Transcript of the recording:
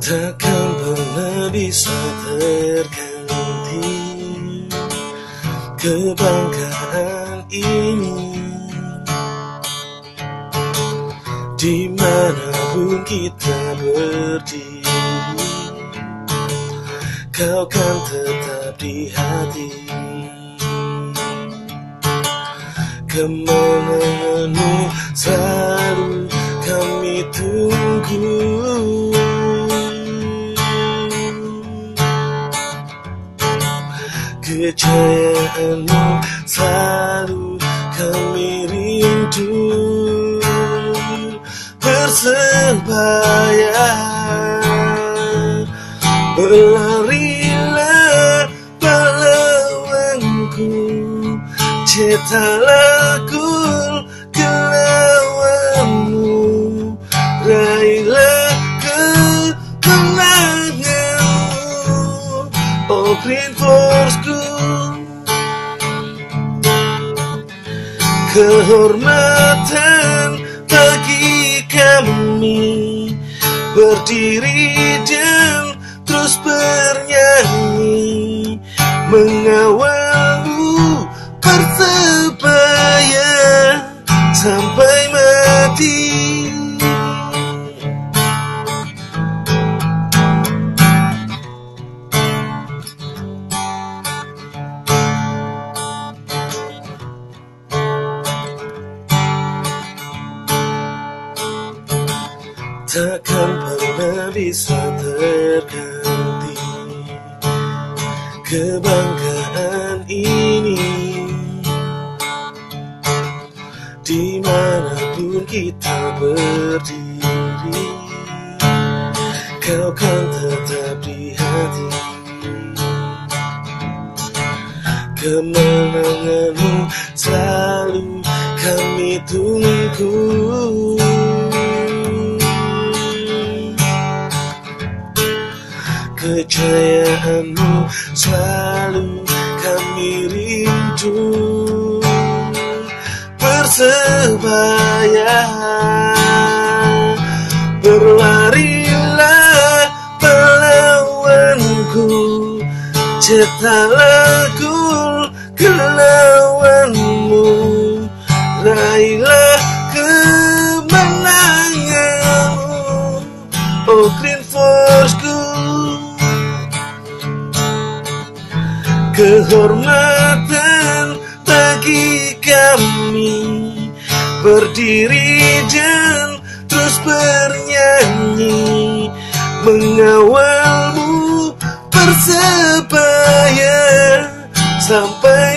Takkan pernah bisa terganti Kebanggaan ini. Di mana pun kita berdiri Kau kan tetap di hati. Kemenanganmu selalu kami tunggu Kejayaanmu selalu kami rindu. Persebaya Berlarilah pahlawanku Cetaklah gol Oh Green Force Kehormatan bagi kami Berdiri dan terus bernyanyi Mengawalmu persebaya Takkan pernah bisa terganti Kebanggaan ini. Di mana pun kita berdiri Kau kan tetap di hati. Kemenanganmu selalu kami tunggu Kejayaanmu selalu kami rindu. Persebaya Berlarilah pahlawanku Cetaklah gol kelawanmu Raihlah Kehormatan bagi kami. Berdiri dan terus bernyanyi. Mengawalmu persebaya Sampai